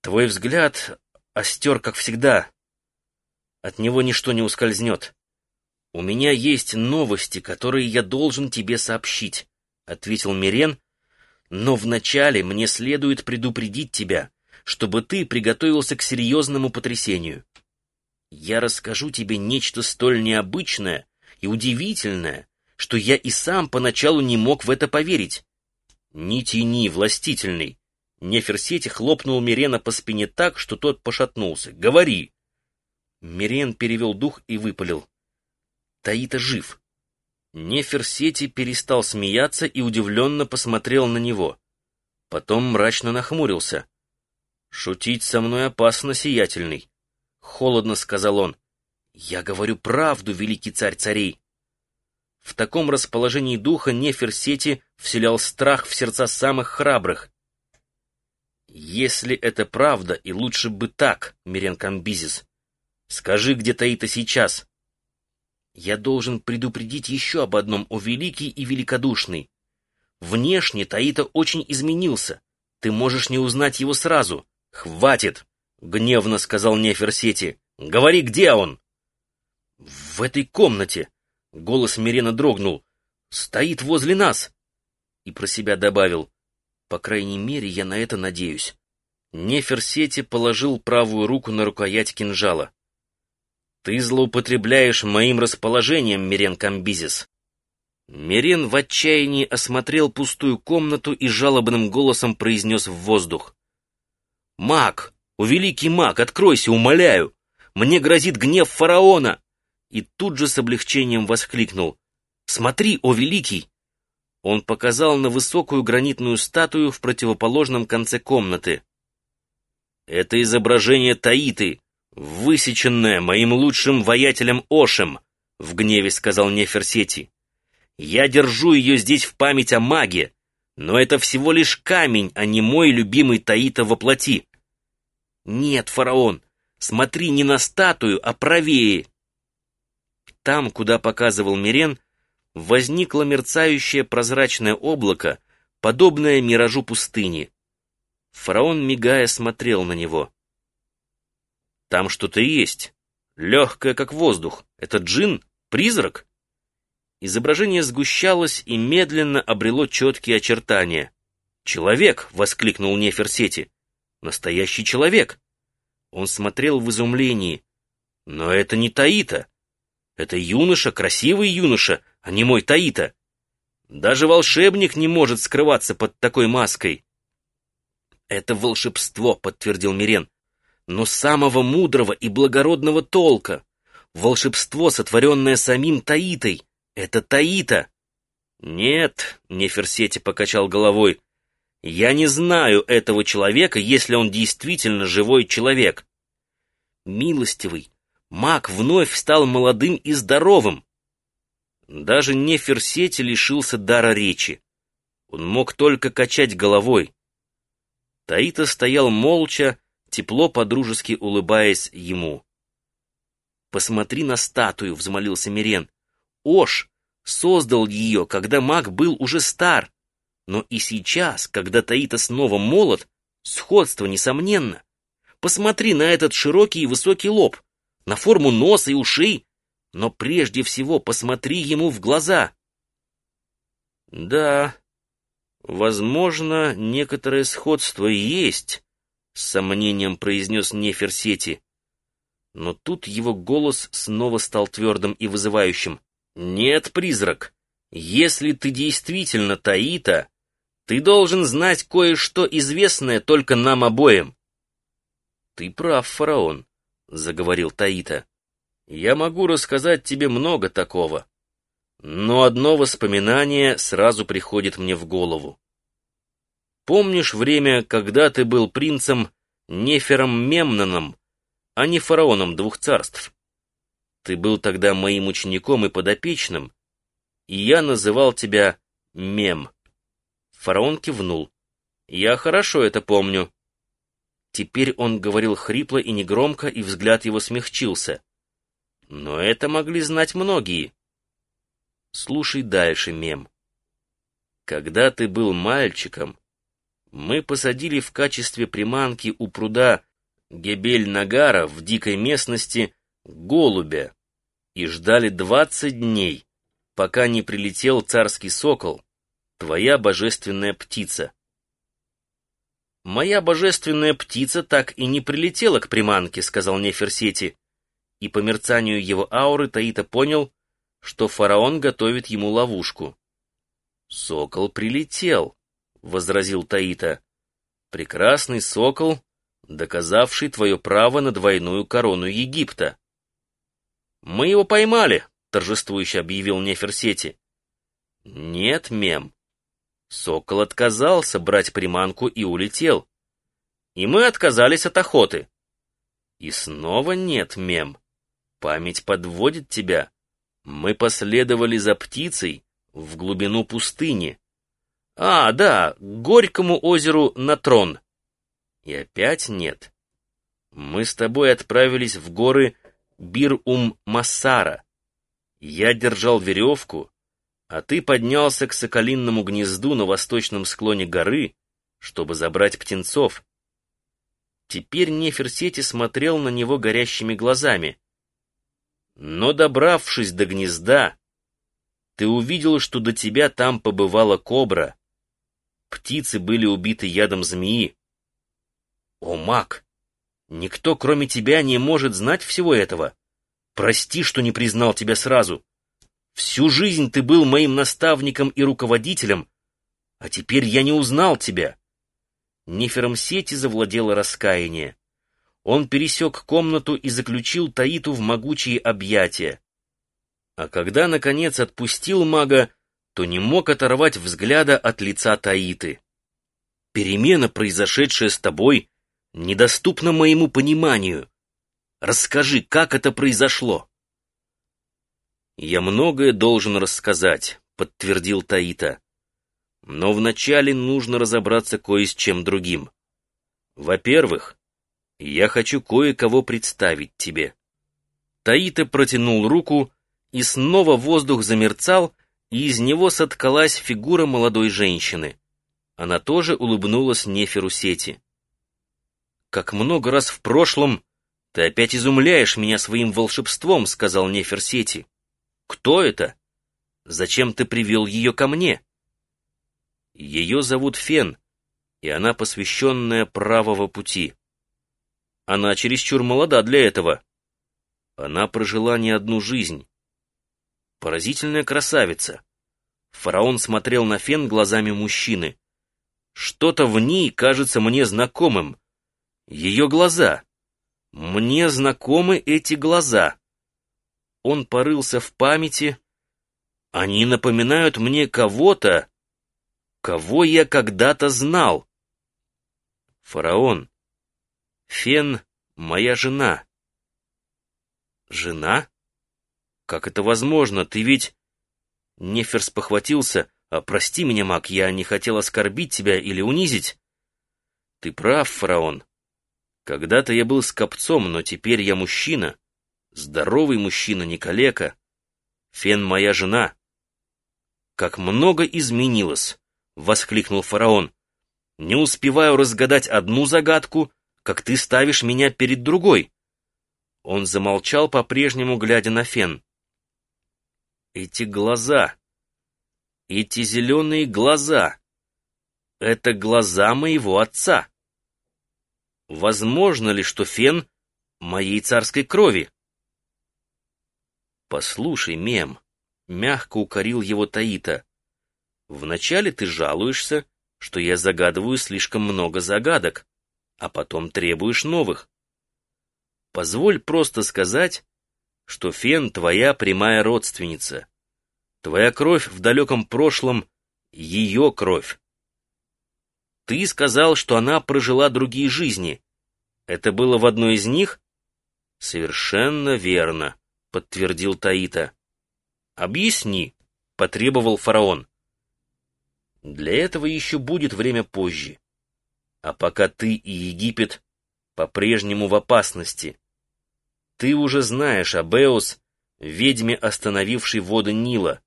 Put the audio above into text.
Твой взгляд остер, как всегда. От него ничто не ускользнет. У меня есть новости, которые я должен тебе сообщить, — ответил Мирен, но вначале мне следует предупредить тебя, чтобы ты приготовился к серьезному потрясению. Я расскажу тебе нечто столь необычное и удивительное, что я и сам поначалу не мог в это поверить. Не тяни, властительный. Неферсети хлопнул Мирена по спине так, что тот пошатнулся. «Говори!» Мирен перевел дух и выпалил. «Таита жив!» Неферсети перестал смеяться и удивленно посмотрел на него. Потом мрачно нахмурился. «Шутить со мной опасно, сиятельный!» Холодно сказал он. «Я говорю правду, великий царь царей!» В таком расположении духа Неферсети вселял страх в сердца самых храбрых. «Если это правда, и лучше бы так, Мирен Камбизис, скажи, где Таита сейчас?» «Я должен предупредить еще об одном, о великий и великодушный. Внешне Таита очень изменился. Ты можешь не узнать его сразу. Хватит!» — гневно сказал Неферсети. «Говори, где он?» «В этой комнате!» — голос Мирена дрогнул. «Стоит возле нас!» И про себя добавил. По крайней мере, я на это надеюсь. Неферсети положил правую руку на рукоять кинжала. «Ты злоупотребляешь моим расположением, Мирен Камбизис!» Мирен в отчаянии осмотрел пустую комнату и жалобным голосом произнес в воздух. «Маг! О, великий маг, откройся, умоляю! Мне грозит гнев фараона!» И тут же с облегчением воскликнул. «Смотри, о великий!» Он показал на высокую гранитную статую в противоположном конце комнаты. «Это изображение Таиты, высеченное моим лучшим воятелем Ошем», — в гневе сказал Неферсети. «Я держу ее здесь в память о маге, но это всего лишь камень, а не мой любимый Таита во плоти». «Нет, фараон, смотри не на статую, а правее». Там, куда показывал Мирен, возникло мерцающее прозрачное облако, подобное миражу пустыни. Фараон, мигая, смотрел на него. «Там что-то есть. Легкое, как воздух. Это джин? Призрак?» Изображение сгущалось и медленно обрело четкие очертания. «Человек!» — воскликнул Неферсети. «Настоящий человек!» Он смотрел в изумлении. «Но это не Таита. Это юноша, красивый юноша, а не мой Таита. Даже волшебник не может скрываться под такой маской. Это волшебство, подтвердил Мирен, но самого мудрого и благородного толка. Волшебство, сотворенное самим Таитой. Это Таита. Нет, Неферсети покачал головой. Я не знаю этого человека, если он действительно живой человек. Милостивый, маг вновь стал молодым и здоровым. Даже Неферсети лишился дара речи. Он мог только качать головой. Таита стоял молча, тепло подружески улыбаясь ему. «Посмотри на статую», — взмолился Мирен. «Ош создал ее, когда маг был уже стар. Но и сейчас, когда Таита снова молод, сходство несомненно. Посмотри на этот широкий и высокий лоб, на форму носа и ушей, но прежде всего посмотри ему в глаза. Да, возможно, некоторое сходство есть, с сомнением произнес Неферсети. Но тут его голос снова стал твердым и вызывающим. «Нет, призрак, если ты действительно Таита, ты должен знать кое-что известное только нам обоим». «Ты прав, фараон», — заговорил Таита. Я могу рассказать тебе много такого, но одно воспоминание сразу приходит мне в голову. Помнишь время, когда ты был принцем Нефером Мемноном, а не фараоном двух царств? Ты был тогда моим учеником и подопечным, и я называл тебя Мем. Фараон кивнул. Я хорошо это помню. Теперь он говорил хрипло и негромко, и взгляд его смягчился. Но это могли знать многие. Слушай дальше, мем. Когда ты был мальчиком, Мы посадили в качестве приманки у пруда Гебель-Нагара в дикой местности голубя и ждали двадцать дней, пока не прилетел царский сокол, твоя божественная птица. «Моя божественная птица так и не прилетела к приманке», — сказал Неферсети. И по мерцанию его ауры Таита понял, что фараон готовит ему ловушку. «Сокол прилетел», — возразил Таита. «Прекрасный сокол, доказавший твое право на двойную корону Египта». «Мы его поймали», — торжествующе объявил Неферсети. «Нет, мем. Сокол отказался брать приманку и улетел. И мы отказались от охоты. И снова нет, мем. Память подводит тебя. Мы последовали за птицей в глубину пустыни. А, да, к горькому озеру Натрон. И опять нет. Мы с тобой отправились в горы Бир-Ум-Массара. Я держал веревку, а ты поднялся к соколинному гнезду на восточном склоне горы, чтобы забрать птенцов. Теперь Неферсети смотрел на него горящими глазами. Но, добравшись до гнезда, ты увидел, что до тебя там побывала кобра. Птицы были убиты ядом змеи. О, маг! Никто, кроме тебя, не может знать всего этого. Прости, что не признал тебя сразу. Всю жизнь ты был моим наставником и руководителем, а теперь я не узнал тебя. Нефером сети завладело раскаяние. Он пересек комнату и заключил Таиту в могучие объятия. А когда, наконец, отпустил мага, то не мог оторвать взгляда от лица Таиты. «Перемена, произошедшая с тобой, недоступна моему пониманию. Расскажи, как это произошло?» «Я многое должен рассказать», — подтвердил Таита. «Но вначале нужно разобраться кое с чем другим. Во-первых, я хочу кое-кого представить тебе». Таита протянул руку, и снова воздух замерцал, и из него соткалась фигура молодой женщины. Она тоже улыбнулась Неферу Сети. «Как много раз в прошлом ты опять изумляешь меня своим волшебством», — сказал Нефер Сети. Кто это? Зачем ты привел ее ко мне? Ее зовут Фен, и она посвященная правого пути. Она чересчур молода для этого. Она прожила не одну жизнь. Поразительная красавица. Фараон смотрел на Фен глазами мужчины. Что-то в ней кажется мне знакомым. Ее глаза. Мне знакомы эти глаза. Он порылся в памяти. Они напоминают мне кого-то, кого я когда-то знал. Фараон. Фен — моя жена. Жена? Как это возможно? Ты ведь... Неферс похватился. А прости меня, маг, я не хотел оскорбить тебя или унизить. Ты прав, фараон. Когда-то я был скопцом, но теперь я мужчина. Здоровый мужчина, не калека. Фен моя жена. Как много изменилось, воскликнул фараон. Не успеваю разгадать одну загадку, как ты ставишь меня перед другой. Он замолчал, по-прежнему глядя на Фен. Эти глаза, эти зеленые глаза, это глаза моего отца. Возможно ли, что Фен моей царской крови? «Послушай, мем», — мягко укорил его Таита, — «вначале ты жалуешься, что я загадываю слишком много загадок, а потом требуешь новых. Позволь просто сказать, что Фен — твоя прямая родственница. Твоя кровь в далеком прошлом — ее кровь. Ты сказал, что она прожила другие жизни. Это было в одной из них? Совершенно верно. — подтвердил Таита. «Объясни», — потребовал фараон. «Для этого еще будет время позже. А пока ты и Египет по-прежнему в опасности. Ты уже знаешь об Эос, ведьме, остановившей воды Нила.